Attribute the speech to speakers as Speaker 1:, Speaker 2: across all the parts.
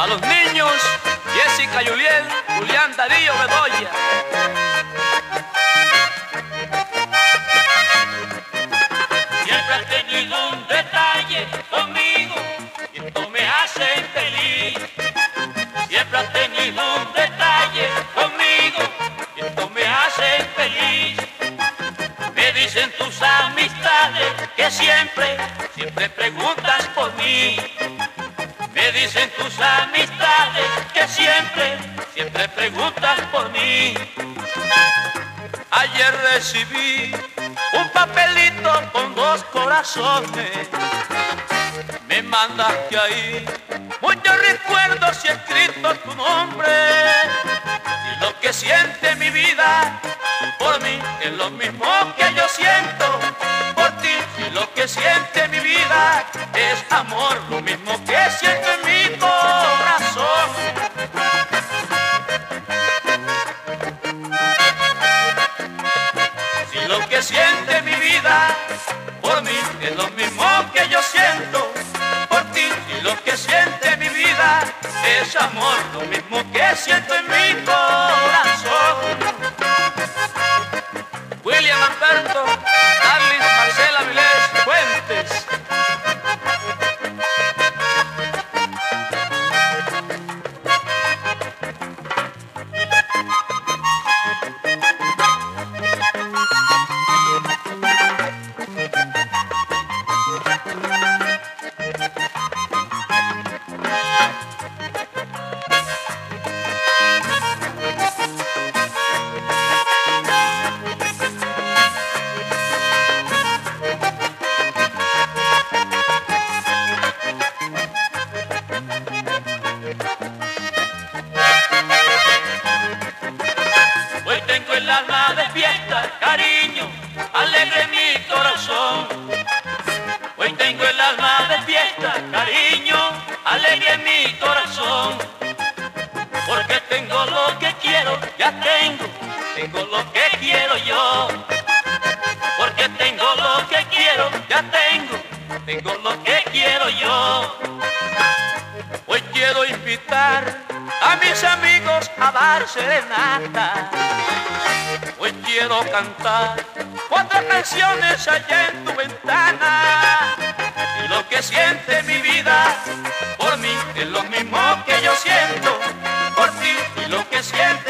Speaker 1: A los niños, Jessica Juliel, Julián Darío Bedoya.
Speaker 2: Siempre has tenido un detalle conmigo y esto me hace feliz. Siempre has tenido un detalle conmigo y esto me hace feliz. Me dicen tus amistades que siempre, siempre preguntas por mí. Dicen tus amistades que siempre, siempre preguntas por mí.
Speaker 1: Ayer recibí un papelito con dos corazones. Me mandaste ahí muchos recuerdos y escrito tu nombre. Y lo que siente mi vida por mí es lo mismo que yo que siente mi vida es amor, lo mismo que siento en mi corazón. Si lo que siente mi vida por mí es lo mismo que yo siento por ti. Si lo que siente mi vida es amor, lo mismo que siento en mi corazón. William Alberto, Darlis
Speaker 2: ya tengo, tengo lo que quiero yo. Porque tengo lo que quiero, ya tengo, tengo lo que quiero yo.
Speaker 1: Hoy quiero invitar a mis amigos a dar serenata. Hoy quiero cantar cuatro canciones allá en tu ventana. Y lo que siente mi vida por mí es lo mismo que yo siento por ti. Y lo que siente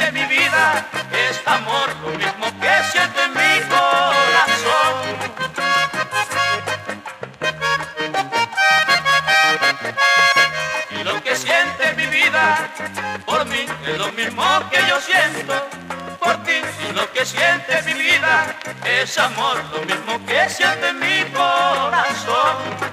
Speaker 1: por mí es lo mismo que yo siento por ti. Y lo que siente mi vida es amor, lo mismo que siente mi corazón.